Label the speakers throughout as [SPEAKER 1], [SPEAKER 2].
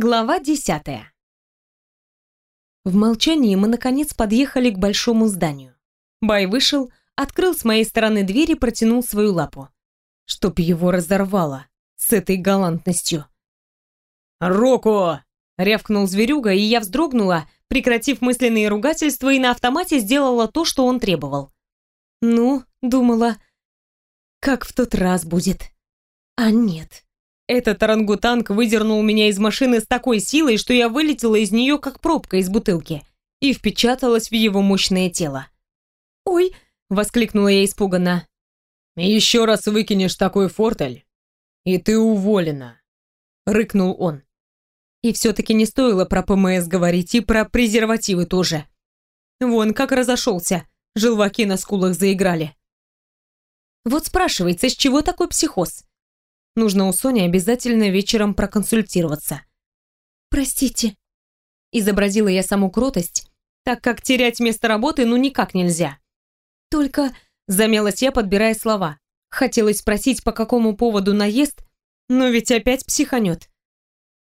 [SPEAKER 1] Глава десятая. В молчании мы наконец подъехали к большому зданию. Бай вышел, открыл с моей стороны дверь и протянул свою лапу. Чтоб его разорвало с этой галантностью.
[SPEAKER 2] «Року!»
[SPEAKER 1] — рявкнул зверюга, и я вздрогнула, прекратив мысленные ругательства и на автомате сделала то, что он требовал. Ну, думала, как в тот раз будет. А нет. Этот орангутанг выдернул меня из машины с такой силой, что я вылетела из нее, как пробка из бутылки, и впечаталась в его мощное тело. «Ой!» — воскликнула я испуганно.
[SPEAKER 2] «Еще раз выкинешь такой фортель, и ты уволена!» — рыкнул он.
[SPEAKER 1] И все-таки не стоило про ПМС говорить и про презервативы тоже. Вон как разошелся, желваки на скулах заиграли. Вот спрашивается, с чего такой психоз? Нужно у Сони обязательно вечером проконсультироваться. «Простите», — изобразила я саму кротость, так как терять место работы ну никак нельзя. «Только...» — замялась я, подбирая слова. Хотелось спросить, по какому поводу наезд, но ведь опять психанет.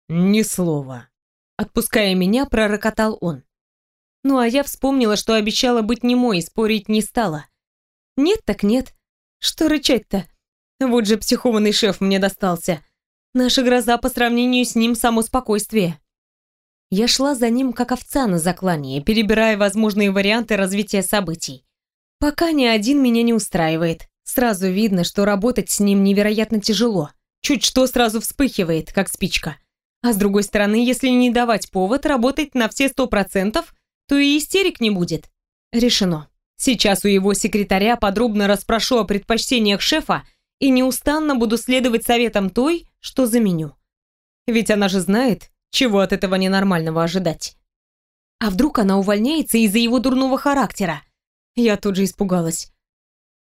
[SPEAKER 2] «Ни слова», — отпуская меня, пророкотал он.
[SPEAKER 1] Ну а я вспомнила, что обещала быть немой и спорить не стала. Нет так нет. Что рычать-то? Вот же психованный шеф мне достался. Наша гроза по сравнению с ним само спокойствие. Я шла за ним, как овца на заклание, перебирая возможные варианты развития событий. Пока ни один меня не устраивает. Сразу видно, что работать с ним невероятно тяжело. Чуть что сразу вспыхивает, как спичка. А с другой стороны, если не давать повод работать на все сто процентов, то и истерик не будет. Решено. Сейчас у его секретаря подробно расспрошу о предпочтениях шефа и неустанно буду следовать советам той, что заменю. Ведь она же знает, чего от этого ненормального ожидать. А вдруг она увольняется из-за его дурного характера? Я тут же испугалась.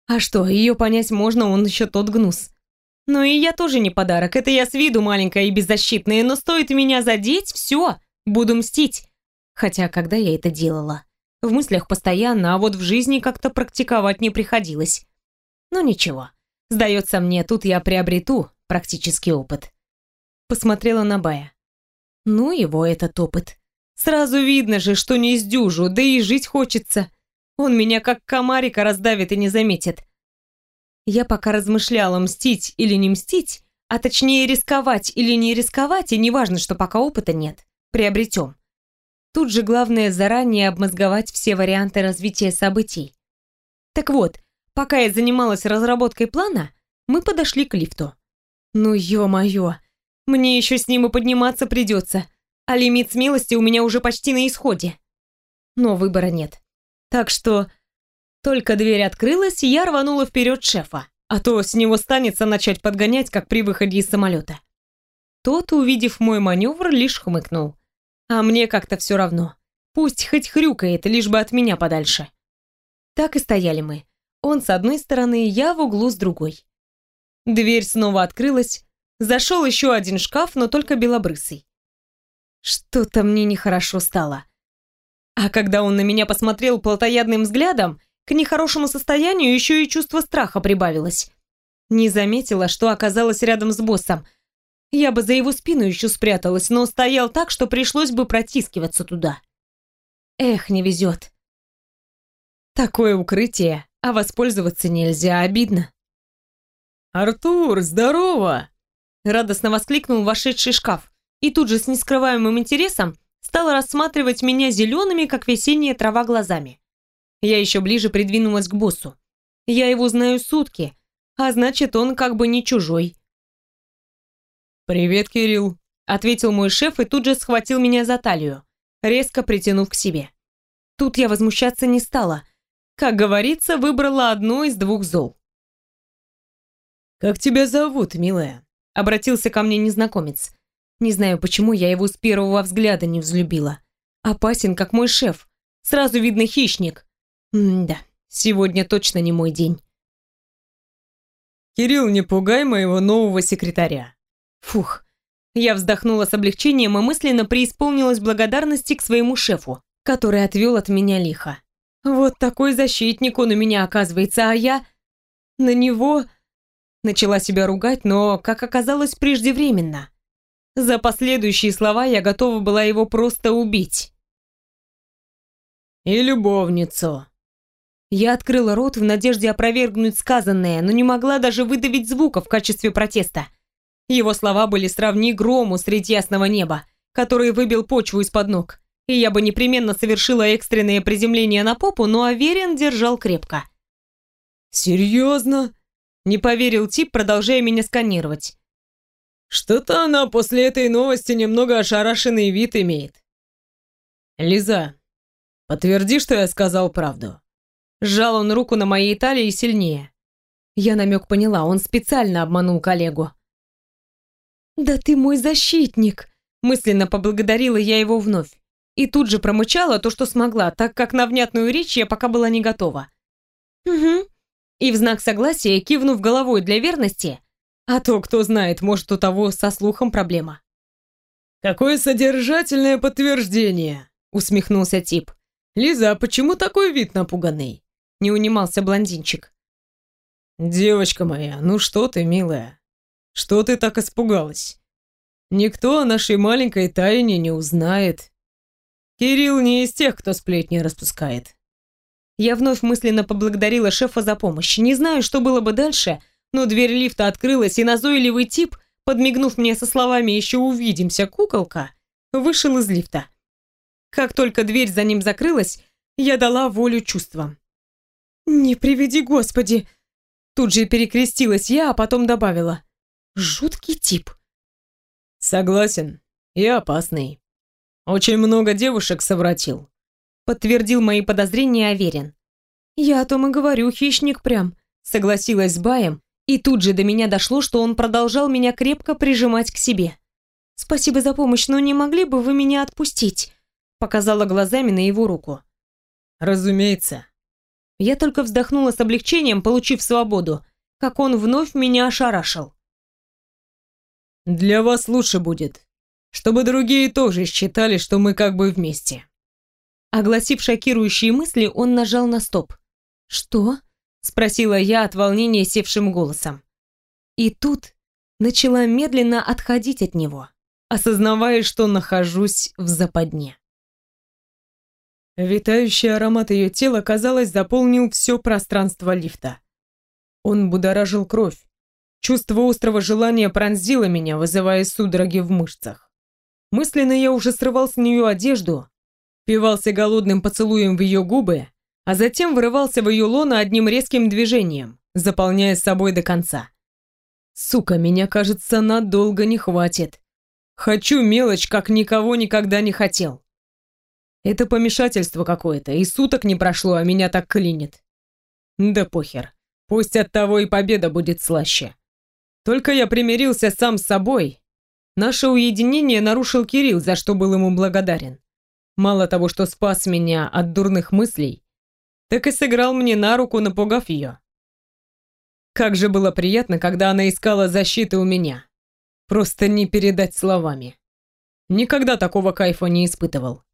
[SPEAKER 1] А что, ее понять можно, он еще тот гнус. Ну и я тоже не подарок, это я с виду маленькая и беззащитная, но стоит меня задеть, все, буду мстить. Хотя когда я это делала? В мыслях постоянно, а вот в жизни как-то практиковать не приходилось. Ну ничего, Сдается мне, тут я приобрету практический опыт. Посмотрела на Бая. Ну, его этот опыт. Сразу видно же, что не сдюжу, да и жить хочется. Он меня как комарика раздавит и не заметит. Я пока размышляла, мстить или не мстить, а точнее рисковать или не рисковать, и неважно, что пока опыта нет. Приобретем. Тут же главное заранее обмозговать все варианты развития событий. Так вот, Пока я занималась разработкой плана, мы подошли к лифту. Ну ё-моё, мне еще с ним и подниматься придется, а лимит смелости у меня уже почти на исходе. Но выбора нет. Так что только дверь открылась, я рванула вперед шефа, а то с него станется начать подгонять, как при выходе из самолета. Тот, увидев мой маневр, лишь хмыкнул. А мне как-то все равно. Пусть хоть хрюкает, лишь бы от меня подальше. Так и стояли мы. Он с одной стороны, я в углу с другой. Дверь снова открылась. Зашел еще один шкаф, но только белобрысый. Что-то мне нехорошо стало. А когда он на меня посмотрел плотоядным взглядом, к нехорошему состоянию еще и чувство страха прибавилось. Не заметила, что оказалась рядом с боссом. Я бы за его спину еще спряталась, но стоял так, что пришлось бы протискиваться туда. Эх, не везет. Такое укрытие а воспользоваться нельзя, обидно.
[SPEAKER 2] «Артур, здорово!»
[SPEAKER 1] Радостно воскликнул вошедший шкаф и тут же с нескрываемым интересом стал рассматривать меня зелеными, как весенняя трава, глазами. Я еще ближе придвинулась к боссу. Я его знаю сутки, а значит, он как бы не чужой.
[SPEAKER 2] «Привет, Кирилл», — ответил мой шеф и тут же схватил меня за талию, резко притянув к себе.
[SPEAKER 1] Тут я возмущаться не стала, как говорится, выбрала одно из двух зол.
[SPEAKER 2] «Как тебя зовут, милая?»
[SPEAKER 1] — обратился ко мне незнакомец. Не знаю, почему я его с первого взгляда не взлюбила. Опасен, как мой шеф. Сразу видно хищник. М-да, сегодня точно не мой день.
[SPEAKER 2] «Кирилл, не пугай моего нового секретаря».
[SPEAKER 1] Фух. Я вздохнула с облегчением и мысленно преисполнилась благодарности к своему шефу, который отвел от меня лихо. Вот такой защитник он у меня оказывается, а я на него начала себя ругать, но, как оказалось, преждевременно. За последующие слова я готова была его просто убить.
[SPEAKER 2] «И любовницу».
[SPEAKER 1] Я открыла рот в надежде опровергнуть сказанное, но не могла даже выдавить звука в качестве протеста. Его слова были сравни грому средь ясного неба, который выбил почву из-под ног, и я бы непременно совершила экстренное приземление на попу, но Аверин держал крепко.
[SPEAKER 2] «Серьезно?» — не поверил тип, продолжая меня сканировать. «Что-то она после этой новости немного ошарашенный вид имеет». «Лиза, подтверди, что я сказал правду».
[SPEAKER 1] Сжал он руку на моей талии сильнее. Я намек поняла, он специально обманул коллегу. «Да ты мой защитник!» Мысленно поблагодарила я его вновь. И тут же промычала то, что смогла, так как на внятную речь я пока была не готова. «Угу». И в знак согласия, кивнув головой для верности, а то, кто знает, может, у того со слухом проблема.
[SPEAKER 2] «Какое содержательное подтверждение!» усмехнулся тип. «Лиза, а почему такой вид напуганный?»
[SPEAKER 1] Не унимался блондинчик.
[SPEAKER 2] «Девочка моя, ну что ты, милая? Что ты так испугалась? Никто о нашей маленькой тайне не узнает. Кирилл не из тех, кто сплетни распускает.
[SPEAKER 1] Я вновь мысленно поблагодарила шефа за помощь. Не знаю, что было бы дальше, но дверь лифта открылась, и назойливый тип, подмигнув мне со словами «Еще увидимся, куколка», вышел из лифта. Как только дверь за ним закрылась, я дала волю чувствам. «Не приведи, Господи!» Тут же перекрестилась я, а потом добавила. Жуткий тип.
[SPEAKER 2] Согласен. И опасный. Очень много девушек совратил.
[SPEAKER 1] Подтвердил мои подозрения Аверин. Я о том и говорю, хищник прям. Согласилась с Баем, и тут же до меня дошло, что он продолжал меня крепко прижимать к себе. «Спасибо за помощь, но не могли бы вы меня отпустить?» Показала глазами на его руку.
[SPEAKER 2] «Разумеется».
[SPEAKER 1] Я только вздохнула с облегчением, получив свободу, как он вновь меня ошарашил.
[SPEAKER 2] Для вас лучше будет, чтобы другие тоже считали, что мы как бы вместе.
[SPEAKER 1] Огласив шокирующие мысли, он нажал на стоп. «Что?» — спросила я от волнения севшим голосом. И тут начала медленно отходить от него, осознавая, что нахожусь в западне.
[SPEAKER 2] Витающий аромат ее тела, казалось, заполнил все пространство лифта. Он будоражил кровь, Чувство острого желания пронзило меня, вызывая судороги в мышцах. Мысленно я уже срывал с нее одежду, пивался голодным поцелуем в ее губы, а затем вырывался в ее лоно одним резким движением, заполняя собой до конца. Сука, меня, кажется, надолго не хватит. Хочу мелочь, как никого никогда не хотел. Это помешательство какое-то, и суток не прошло, а меня так клинит. Да похер. Пусть от того и победа будет слаще. Только я примирился сам с собой. Наше уединение нарушил Кирилл, за что был ему благодарен. Мало того, что спас меня от дурных мыслей, так и сыграл мне на руку, напугав ее. Как же было приятно, когда она искала защиты у меня. Просто не передать словами. Никогда такого кайфа не испытывал.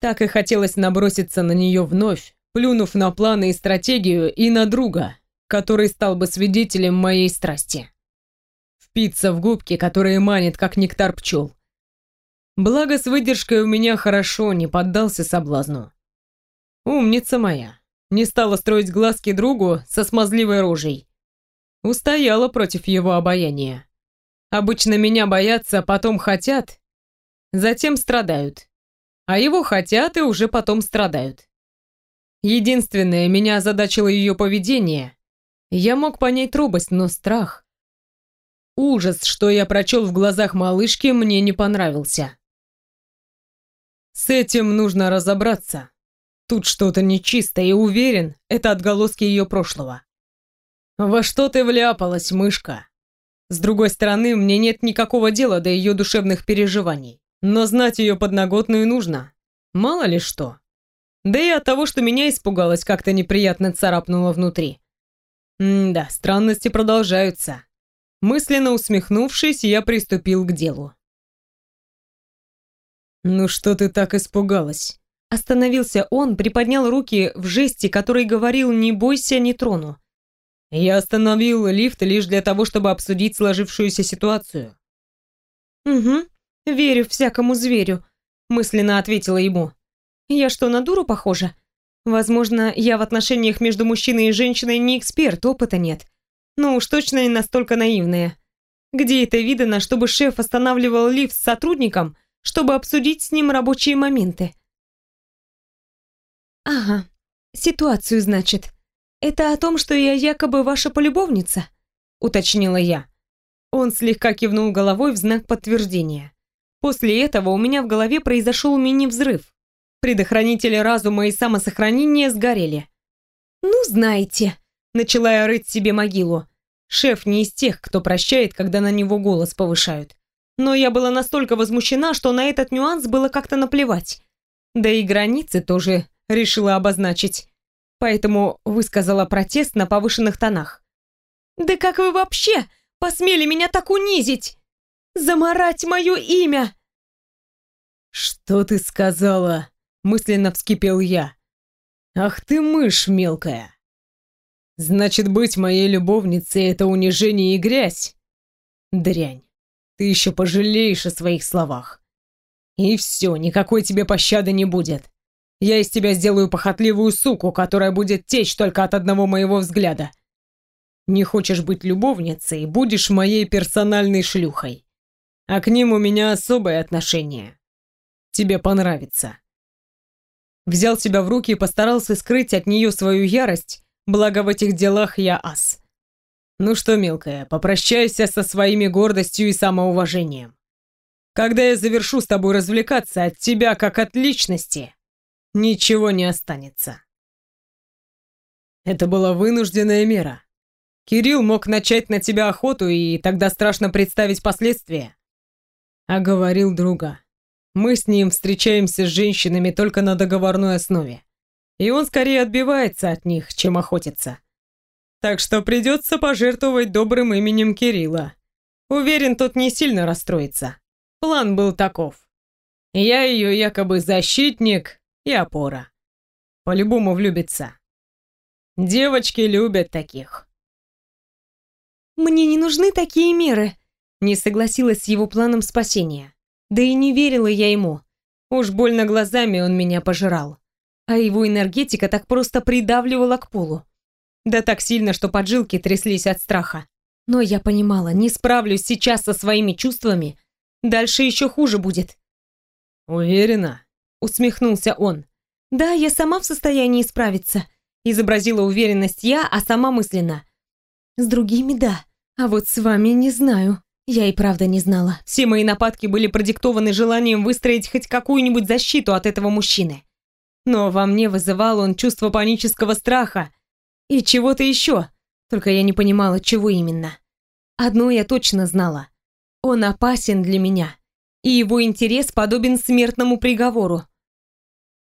[SPEAKER 2] Так и хотелось наброситься на нее вновь, плюнув на планы и стратегию и на друга, который стал бы свидетелем моей страсти впиться в губки, которые манит, как нектар пчел. Благо, с выдержкой у меня хорошо, не поддался соблазну. Умница моя. Не стала строить глазки другу со смазливой рожей. Устояла против его обаяния. Обычно меня боятся, потом хотят, затем страдают. А его хотят и уже потом страдают. Единственное, меня озадачило ее поведение. Я мог понять робость, но страх... Ужас, что я прочел в глазах малышки, мне не понравился. С этим нужно разобраться. Тут что-то нечисто, и уверен, это отголоски ее прошлого. Во что ты вляпалась, мышка? С другой стороны, мне нет никакого дела до ее душевных переживаний. Но знать ее подноготную нужно. Мало ли что. Да и от того, что меня испугалось, как-то неприятно царапнуло внутри. М да, странности продолжаются. Мысленно усмехнувшись, я приступил к делу. «Ну что ты так испугалась?»
[SPEAKER 1] Остановился он, приподнял руки в жесте, который говорил «не бойся, не трону».
[SPEAKER 2] Я остановил лифт лишь для того, чтобы обсудить сложившуюся ситуацию.
[SPEAKER 1] «Угу, верю всякому зверю», — мысленно ответила ему. «Я что, на дуру похожа? Возможно, я в отношениях между мужчиной и женщиной не эксперт, опыта нет. Но уж точно не настолько наивная. Где это видано, чтобы шеф останавливал лифт с сотрудником, чтобы обсудить с ним рабочие моменты?» «Ага, ситуацию, значит. Это о том, что я якобы ваша полюбовница?» — уточнила я. Он слегка кивнул головой в знак подтверждения. После этого у меня в голове произошел мини-взрыв. Предохранители разума и самосохранения сгорели. «Ну, знаете», — начала я рыть себе могилу. Шеф не из тех, кто прощает, когда на него голос повышают. Но я была настолько возмущена, что на этот нюанс было как-то наплевать. Да и границы тоже решила обозначить. Поэтому высказала протест на повышенных тонах. «Да как вы вообще посмели меня так унизить? Заморать мое имя!»
[SPEAKER 2] «Что ты сказала?» мысленно вскипел я. Ах ты мышь мелкая. Значит, быть моей любовницей это унижение и грязь. Дрянь. Ты еще пожалеешь о своих словах. И все, никакой тебе пощады не будет. Я из тебя сделаю похотливую суку, которая будет течь только от одного моего взгляда. Не хочешь быть любовницей, будешь моей персональной шлюхой. А к ним у меня особое отношение. Тебе понравится взял себя в руки и постарался скрыть от нее свою ярость, благо в этих делах я ас. Ну что, мелкая, попрощайся со своими гордостью и самоуважением. Когда я завершу с тобой развлекаться, от тебя, как от личности, ничего не останется. Это была вынужденная мера. Кирилл мог начать на тебя охоту, и тогда страшно представить последствия. А говорил друга. Мы с ним встречаемся с женщинами только на договорной основе. И он скорее отбивается от них, чем охотится. Так что придется пожертвовать добрым именем Кирилла. Уверен, тот не сильно расстроится. План был таков. Я ее якобы защитник и опора. По-любому влюбится. Девочки любят таких.
[SPEAKER 1] «Мне не нужны такие меры», — не согласилась с его планом спасения. Да и не верила я ему. Уж больно глазами он меня пожирал. А его энергетика так просто придавливала к полу. Да так сильно, что поджилки тряслись от страха. Но я понимала, не справлюсь сейчас со своими чувствами, дальше еще хуже будет.
[SPEAKER 2] «Уверена?»
[SPEAKER 1] — усмехнулся он. «Да, я сама в состоянии справиться», — изобразила уверенность я, а сама мысленно. «С другими — да, а вот с вами не знаю». Я и правда не знала. Все мои нападки были продиктованы желанием выстроить хоть какую-нибудь защиту от этого мужчины. Но во мне вызывал он чувство панического страха и чего-то еще, только я не понимала, чего именно. Одно я точно знала. Он опасен для меня, и его интерес подобен смертному приговору.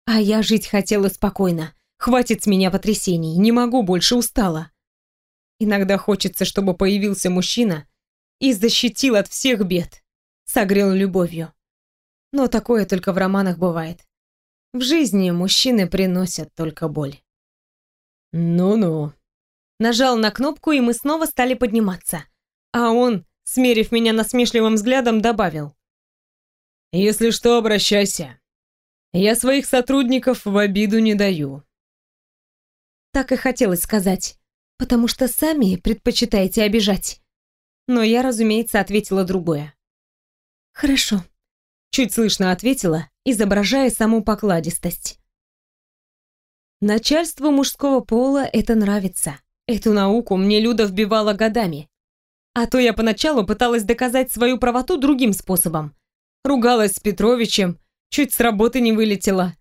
[SPEAKER 1] А я жить хотела спокойно. Хватит с меня потрясений, не могу больше, устала. Иногда хочется, чтобы появился мужчина, и защитил от всех бед. Согрел любовью. Но такое только в романах бывает. В жизни мужчины приносят только боль.
[SPEAKER 2] Ну-ну.
[SPEAKER 1] Нажал на кнопку, и мы снова стали подниматься. А он, смерив меня насмешливым взглядом, добавил.
[SPEAKER 2] «Если что, обращайся. Я своих сотрудников в обиду не даю».
[SPEAKER 1] Так и хотелось сказать, потому что сами предпочитаете обижать но я, разумеется, ответила другое. «Хорошо», — чуть слышно ответила, изображая саму покладистость. Начальству мужского пола это нравится. Эту науку мне Люда вбивала годами. А то я поначалу пыталась доказать свою правоту другим способом. Ругалась с Петровичем, чуть с работы не вылетела.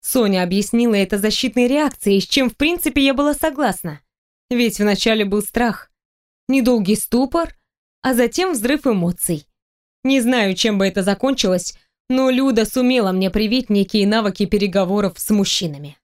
[SPEAKER 1] Соня объяснила это защитной реакцией, с чем в принципе я была согласна. Ведь вначале был страх. Недолгий ступор, а затем взрыв эмоций. Не знаю, чем бы это закончилось, но Люда сумела мне привить некие навыки переговоров с мужчинами.